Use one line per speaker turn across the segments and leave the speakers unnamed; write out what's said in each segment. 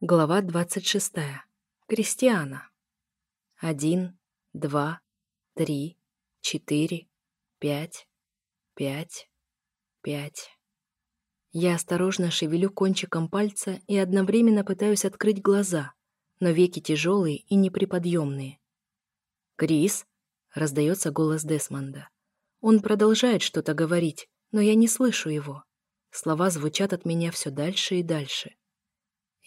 Глава 26. Кристиана. Один, два, три, четыре, пять, пять, пять. Я осторожно шевелю кончиком пальца и одновременно пытаюсь открыть глаза, но веки тяжелые и неприподъемные. «Крис!» — раздается голос Десмонда. Он продолжает что-то говорить, но я не слышу его. Слова звучат от меня все дальше и дальше.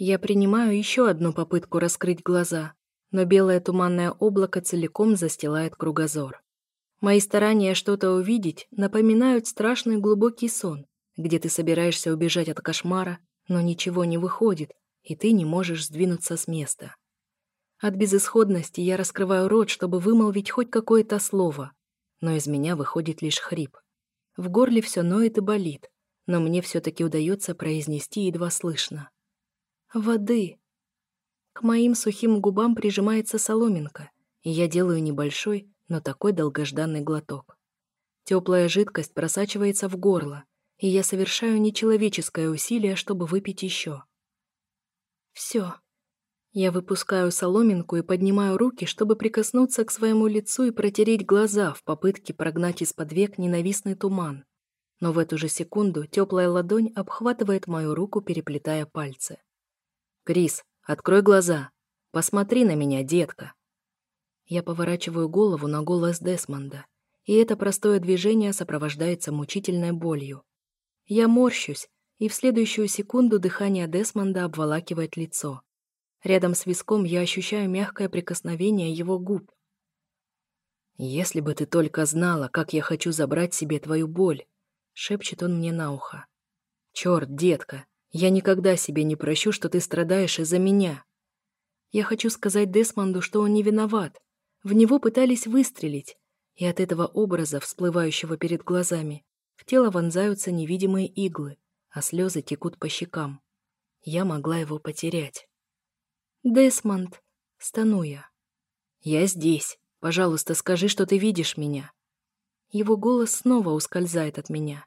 Я принимаю еще одну попытку раскрыть глаза, но белое туманное облако целиком застилает кругозор. Мои старания что-то увидеть напоминают страшный глубокий сон, где ты собираешься убежать от кошмара, но ничего не выходит, и ты не можешь сдвинуться с места. От безысходности я раскрываю рот, чтобы вымолвить хоть какое-то слово, но из меня выходит лишь хрип. В горле все ноет и болит, но мне все-таки удается произнести едва слышно. Воды. К моим сухим губам прижимается соломинка, и я делаю небольшой, но такой долгожданный глоток. Теплая жидкость просачивается в горло, и я совершаю нечеловеческое усилие, чтобы выпить еще. Все. Я выпускаю соломинку и поднимаю руки, чтобы прикоснуться к своему лицу и протереть глаза в попытке прогнать из-под век ненавистный туман. Но в эту же секунду теплая ладонь обхватывает мою руку, переплетая пальцы. «Крис, открой глаза. Посмотри на меня, детка». Я поворачиваю голову на голос Десмонда, и это простое движение сопровождается мучительной болью. Я морщусь, и в следующую секунду дыхание Десмонда обволакивает лицо. Рядом с виском я ощущаю мягкое прикосновение его губ. «Если бы ты только знала, как я хочу забрать себе твою боль», — шепчет он мне на ухо. «Черт, детка, я никогда себе не прощу, что ты страдаешь из-за меня. Я хочу сказать Десмонду, что он не виноват. В него пытались выстрелить, и от этого образа, всплывающего перед глазами, в тело вонзаются невидимые иглы, а слезы текут по щекам. Я могла его потерять. «Десмонд!» — стану я. «Я здесь. Пожалуйста, скажи, что ты видишь меня». Его голос снова ускользает от меня.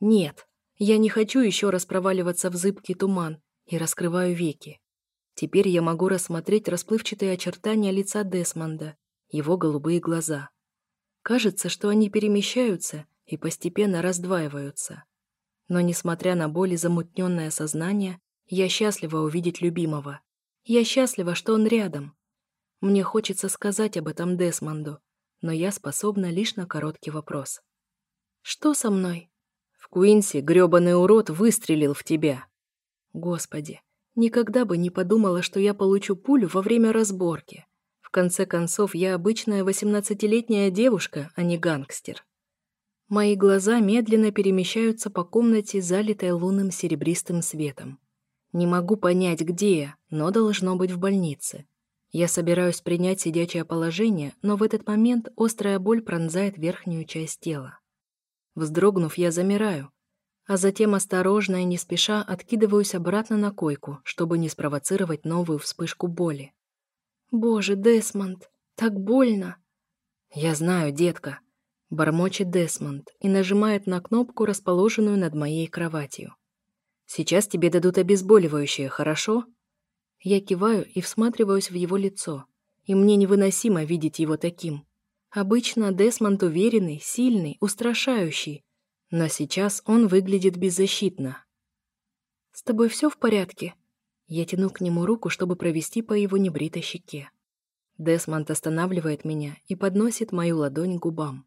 «Нет, я не хочу еще раз проваливаться в зыбкий туман и раскрываю веки. Теперь я могу рассмотреть расплывчатые очертания лица Десмонда, его голубые глаза. Кажется, что они перемещаются и постепенно раздваиваются. Но, несмотря на боль и замутненное сознание, я счастлива увидеть любимого. Я счастлива, что он рядом. Мне хочется сказать об этом Десмонду, но я способна лишь на короткий вопрос. «Что со мной?» Куинси, грёбаный урод, выстрелил в тебя. Господи, никогда бы не подумала, что я получу пулю во время разборки. В конце концов, я обычная восемнадцатилетняя девушка, а не гангстер. Мои глаза медленно перемещаются по комнате, залитой лунным серебристым светом. Не могу понять, где я, но должно быть в больнице. Я собираюсь принять сидячее положение, но в этот момент острая боль пронзает верхнюю часть тела. Вздрогнув, я замираю, а затем осторожно и не спеша откидываюсь обратно на койку, чтобы не спровоцировать новую вспышку боли. «Боже, Десмонд, так больно!» «Я знаю, детка», — бормочет Десмонд и нажимает на кнопку, расположенную над моей кроватью. «Сейчас тебе дадут обезболивающее, хорошо?» Я киваю и всматриваюсь в его лицо, и мне невыносимо видеть его таким. Обычно Десмонд уверенный, сильный, устрашающий, но сейчас он выглядит беззащитно. «С тобой все в порядке?» Я тяну к нему руку, чтобы провести по его небритой щеке. Десмонд останавливает меня и подносит мою ладонь к губам.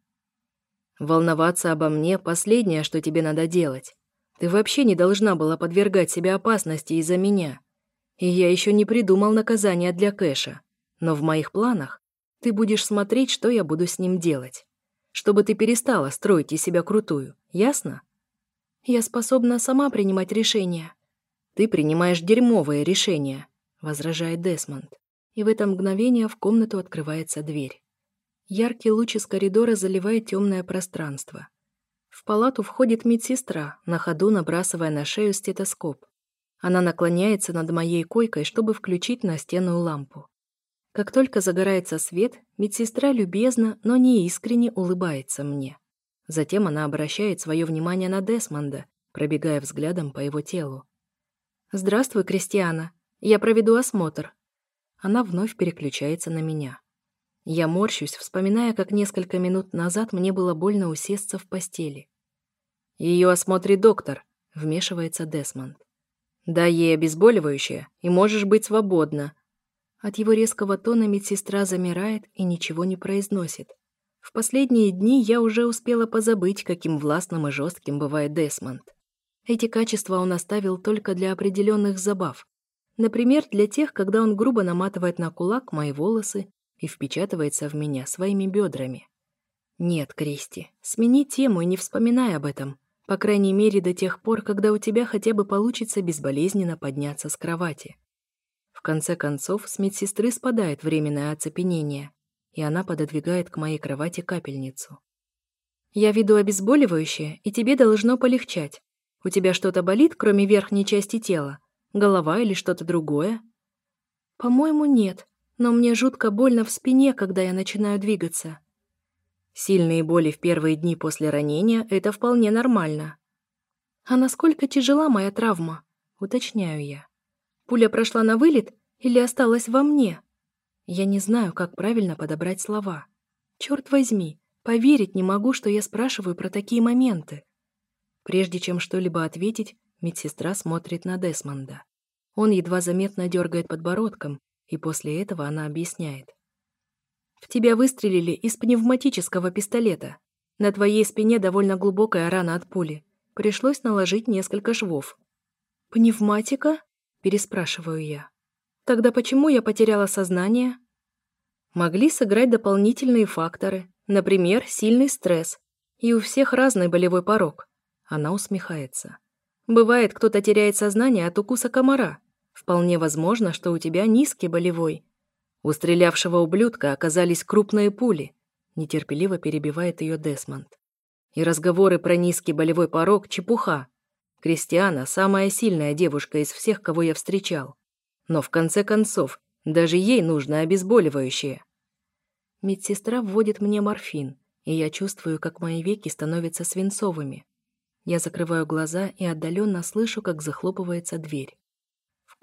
«Волноваться обо мне — последнее, что тебе надо делать. Ты вообще не должна была подвергать себя опасности из-за меня. И я еще не придумал наказания для Кэша. Но в моих планах ты будешь смотреть, что я буду с ним делать. Чтобы ты перестала строить из себя крутую, ясно? Я способна сама принимать решения. Ты принимаешь дерьмовые решения, возражает Десмонд. И в это мгновение в комнату открывается дверь. Яркий луч из коридора заливает темное пространство. В палату входит медсестра, на ходу набрасывая на шею стетоскоп. Она наклоняется над моей койкой, чтобы включить настенную лампу. Как только загорается свет, медсестра любезно, но не искренне улыбается мне. Затем она обращает свое внимание на Десмонда, пробегая взглядом по его телу. «Здравствуй, Кристиана. Я проведу осмотр». Она вновь переключается на меня. Я морщусь, вспоминая, как несколько минут назад мне было больно усесться в постели. «Ее осмотрит доктор», — вмешивается Десмонд. «Дай ей обезболивающее, и можешь быть свободна». От его резкого тона медсестра замирает и ничего не произносит. В последние дни я уже успела позабыть, каким властным и жестким бывает Десмонд. Эти качества он оставил только для определенных забав. Например, для тех, когда он грубо наматывает на кулак мои волосы и впечатывается в меня своими бедрами. Нет, Кристи, смени тему и не вспоминай об этом. По крайней мере, до тех пор, когда у тебя хотя бы получится безболезненно подняться с кровати. Конце концов, с медсестры спадает временное оцепенение, и она пододвигает к моей кровати капельницу. «Я веду обезболивающее, и тебе должно полегчать. У тебя что-то болит, кроме верхней части тела? Голова или что-то другое?» «По-моему, нет», но мне жутко больно в спине, когда я начинаю двигаться. Сильные боли в первые дни после ранения – это вполне нормально. А насколько тяжела моя травма? Уточняю я. Пуля прошла на вылет или осталась во мне? Я не знаю, как правильно подобрать слова. Черт возьми, поверить не могу, что я спрашиваю про такие моменты. Прежде чем что-либо ответить, медсестра смотрит на Десмонда. Он едва заметно дергает подбородком, и после этого она объясняет. «В тебя выстрелили из пневматического пистолета. На твоей спине довольно глубокая рана от пули. Пришлось наложить несколько швов». «Пневматика?» – переспрашиваю я. «Тогда почему я потеряла сознание?» Могли сыграть дополнительные факторы, например, сильный стресс. И у всех разный болевой порог. Она усмехается. Бывает, кто-то теряет сознание от укуса комара, Вполне возможно, что у тебя низкий болевой. У стрелявшего ублюдка оказались крупные пули, нетерпеливо перебивает ее Десмонд. И разговоры про низкий болевой порог – чепуха. Кристиана – самая сильная девушка из всех, кого я встречал. Но в конце концов, даже ей нужно обезболивающее. Медсестра вводит мне морфин, и я чувствую, как мои веки становятся свинцовыми. Я закрываю глаза и отдаленно слышу, как захлопывается дверь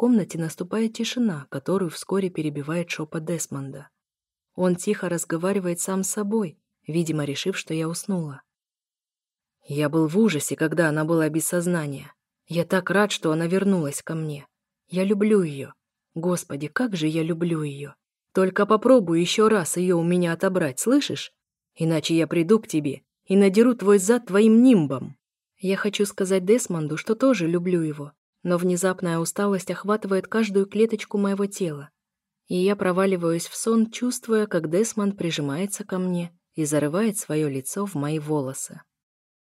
комнате наступает тишина, которую вскоре перебивает шепот Десмонда. Он тихо разговаривает сам с собой, видимо, решив, что я уснула. Я был в ужасе, когда она была без сознания. Я так рад, что она вернулась ко мне. Я люблю ее. Господи, как же я люблю ее. Только попробуй еще раз ее у меня отобрать, слышишь? Иначе я приду к тебе и надеру твой зад твоим нимбом. Я хочу сказать Десмонду, что тоже люблю его, но внезапная усталость охватывает каждую клеточку моего тела, и я проваливаюсь в сон, чувствуя, как Десмонд прижимается ко мне и зарывает свое лицо в мои волосы.